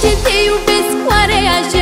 ce te iubesc, oare aș